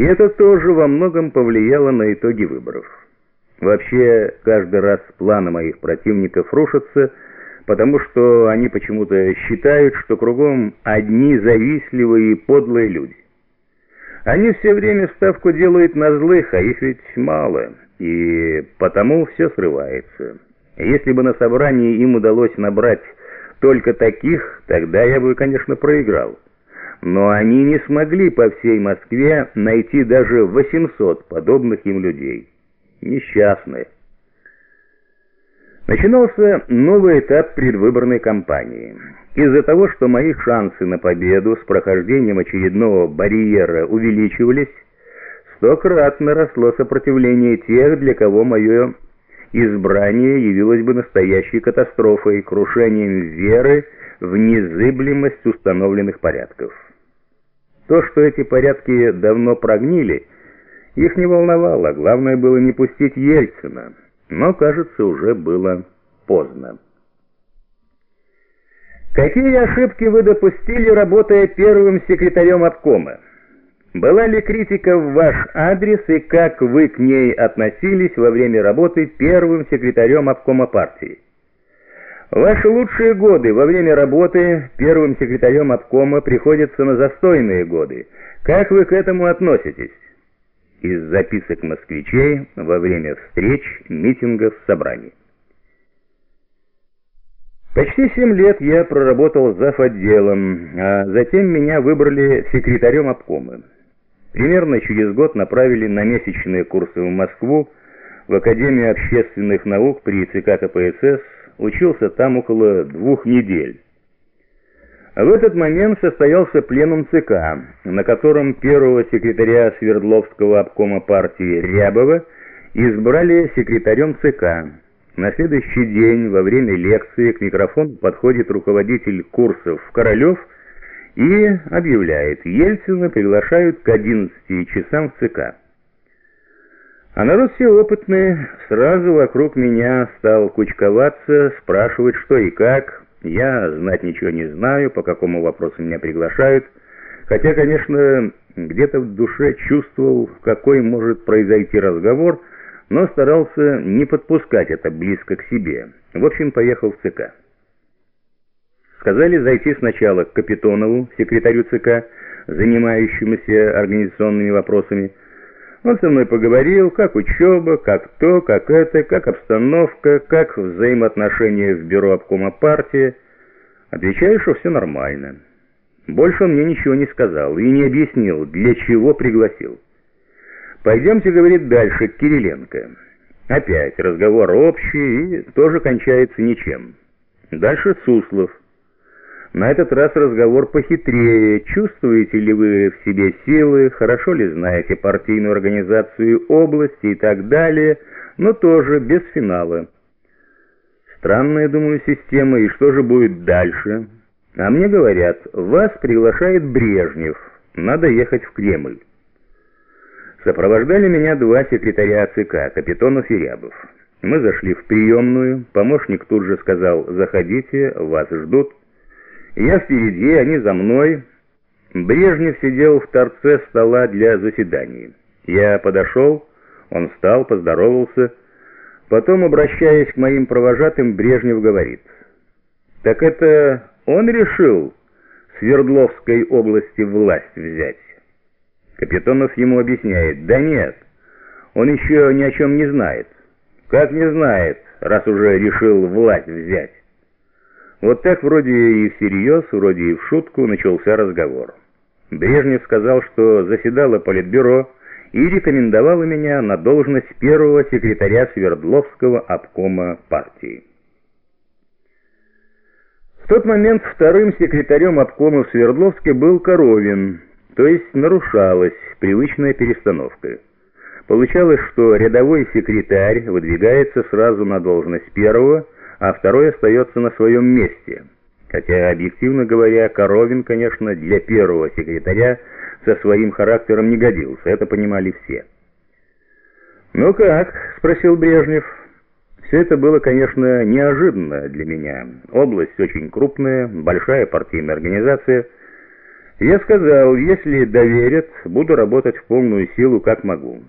И это тоже во многом повлияло на итоги выборов. Вообще, каждый раз планы моих противников рушатся, потому что они почему-то считают, что кругом одни завистливые и подлые люди. Они все время ставку делают на злых, а их ведь мало, и потому все срывается. Если бы на собрании им удалось набрать только таких, тогда я бы, конечно, проиграл. Но они не смогли по всей Москве найти даже 800 подобных им людей. Несчастные. Начинался новый этап предвыборной кампании. Из-за того, что мои шансы на победу с прохождением очередного барьера увеличивались, стократно росло сопротивление тех, для кого мое избрание явилось бы настоящей катастрофой, крушением веры в незыблемость установленных порядков. То, что эти порядки давно прогнили, их не волновало, главное было не пустить Ельцина, но, кажется, уже было поздно. Какие ошибки вы допустили, работая первым секретарем обкома? Была ли критика в ваш адрес и как вы к ней относились во время работы первым секретарем обкома партии? Ваши лучшие годы во время работы первым секретарем обкома приходятся на застойные годы. Как вы к этому относитесь? Из записок москвичей во время встреч, митингов, собраний. Почти семь лет я проработал зав. отделом, а затем меня выбрали секретарем обкома. Примерно через год направили на месячные курсы в Москву, в Академию общественных наук при ЦК КПСС, учился там около двух недель. В этот момент состоялся пленум ЦК, на котором первого секретаря Свердловского обкома партии Рябова избрали секретарем ЦК. На следующий день во время лекции к микрофону подходит руководитель курсов Королев и объявляет, Ельцина приглашают к 11 часам в ЦК. А народ все опытный сразу вокруг меня стал кучковаться, спрашивать, что и как. Я знать ничего не знаю, по какому вопросу меня приглашают. Хотя, конечно, где-то в душе чувствовал, какой может произойти разговор, но старался не подпускать это близко к себе. В общем, поехал в ЦК. Сказали зайти сначала к Капитонову, секретарю ЦК, занимающемуся организационными вопросами. Он со мной поговорил, как учеба, как то, как это, как обстановка, как взаимоотношения в бюро обкома партии. Отвечаю, что все нормально. Больше он мне ничего не сказал и не объяснил, для чего пригласил. «Пойдемте, — говорит, — дальше, Кириленко». Опять разговор общий и тоже кончается ничем. Дальше Суслов. На этот раз разговор похитрее. Чувствуете ли вы в себе силы, хорошо ли знаете партийную организацию области и так далее, но тоже без финала. Странная, думаю, система, и что же будет дальше? А мне говорят, вас приглашает Брежнев, надо ехать в Кремль. Сопровождали меня два секретаря ЦК, Капитонов и Рябов. Мы зашли в приемную, помощник тут же сказал «Заходите, вас ждут». Я впереди, они за мной. Брежнев сидел в торце стола для заседаний. Я подошел, он встал, поздоровался. Потом, обращаясь к моим провожатым, Брежнев говорит. «Так это он решил Свердловской области власть взять?» Капитонов ему объясняет. «Да нет, он еще ни о чем не знает». «Как не знает, раз уже решил власть взять?» Вот так вроде и всерьез, вроде и в шутку начался разговор. Брежнев сказал, что заседало Политбюро и рекомендовало меня на должность первого секретаря Свердловского обкома партии. В тот момент вторым секретарем обкома в Свердловске был Коровин, то есть нарушалась привычная перестановка. Получалось, что рядовой секретарь выдвигается сразу на должность первого, а второй остается на своем месте. Хотя, объективно говоря, Коровин, конечно, для первого секретаря со своим характером не годился, это понимали все. «Ну как?» — спросил Брежнев. Все это было, конечно, неожиданно для меня. Область очень крупная, большая партийная организация. Я сказал, если доверят, буду работать в полную силу, как могу.